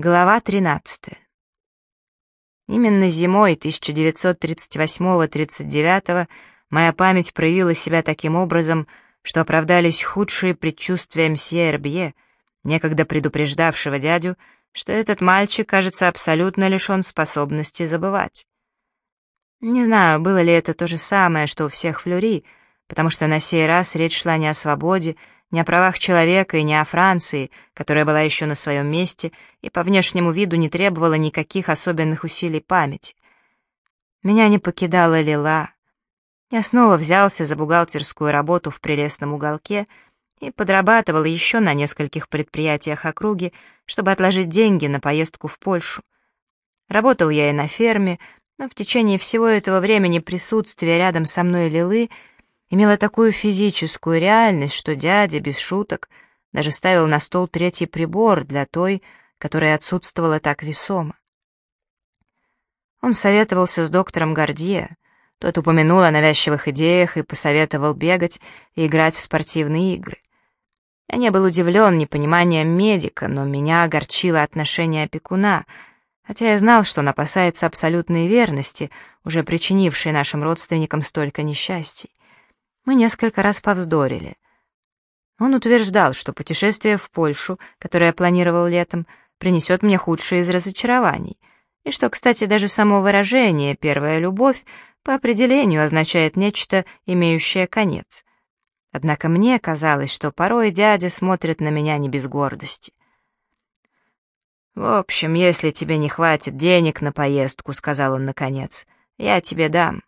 Глава 13. Именно зимой 1938-39 моя память проявила себя таким образом, что оправдались худшие предчувствия мсье Эрбье, некогда предупреждавшего дядю, что этот мальчик, кажется, абсолютно лишен способности забывать. Не знаю, было ли это то же самое, что у всех флюри, потому что на сей раз речь шла не о свободе, не о правах человека и не о Франции, которая была еще на своем месте и по внешнему виду не требовала никаких особенных усилий памяти. Меня не покидала Лила. Я снова взялся за бухгалтерскую работу в прелестном уголке и подрабатывал еще на нескольких предприятиях округи, чтобы отложить деньги на поездку в Польшу. Работал я и на ферме, но в течение всего этого времени присутствие рядом со мной Лилы — имела такую физическую реальность, что дядя, без шуток, даже ставил на стол третий прибор для той, которая отсутствовала так весомо. Он советовался с доктором Гордье, тот упомянул о навязчивых идеях и посоветовал бегать и играть в спортивные игры. Я не был удивлен непониманием медика, но меня огорчило отношение опекуна, хотя я знал, что он опасается абсолютной верности, уже причинившей нашим родственникам столько несчастий мы несколько раз повздорили. Он утверждал, что путешествие в Польшу, которое я планировал летом, принесет мне худшие из разочарований, и что, кстати, даже само выражение «первая любовь» по определению означает нечто, имеющее конец. Однако мне казалось, что порой дядя смотрит на меня не без гордости. «В общем, если тебе не хватит денег на поездку», — сказал он наконец, — «я тебе дам.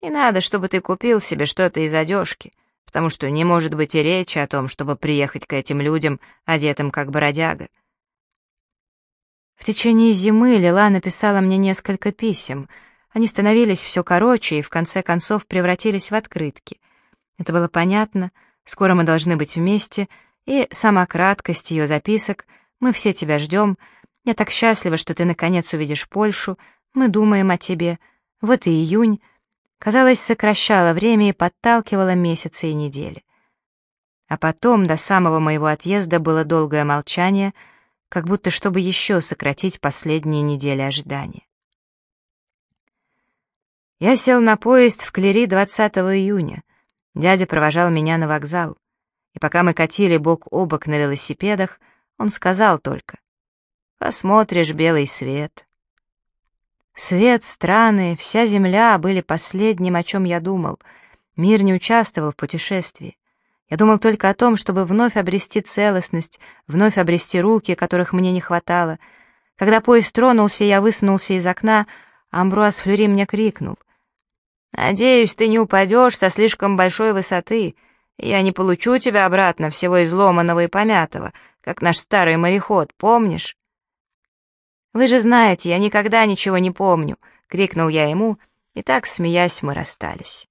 И надо, чтобы ты купил себе что-то из одежки, потому что не может быть и речи о том, чтобы приехать к этим людям, одетым как бродяга. В течение зимы Лила написала мне несколько писем. Они становились все короче и в конце концов превратились в открытки. Это было понятно, скоро мы должны быть вместе, и сама краткость ее записок. «Мы все тебя ждем», «Я так счастлива, что ты наконец увидишь Польшу», «Мы думаем о тебе», «Вот и июнь», казалось, сокращала время и подталкивала месяцы и недели. А потом, до самого моего отъезда, было долгое молчание, как будто чтобы еще сократить последние недели ожидания. Я сел на поезд в Клери 20 июня. Дядя провожал меня на вокзал. И пока мы катили бок о бок на велосипедах, он сказал только «Посмотришь белый свет». Свет, страны, вся земля были последним, о чем я думал. Мир не участвовал в путешествии. Я думал только о том, чтобы вновь обрести целостность, вновь обрести руки, которых мне не хватало. Когда поезд тронулся, я высунулся из окна, Амбруаз Флюри мне крикнул. «Надеюсь, ты не упадешь со слишком большой высоты, я не получу тебя обратно всего изломанного и помятого, как наш старый мореход, помнишь?» «Вы же знаете, я никогда ничего не помню!» — крикнул я ему, и так, смеясь, мы расстались.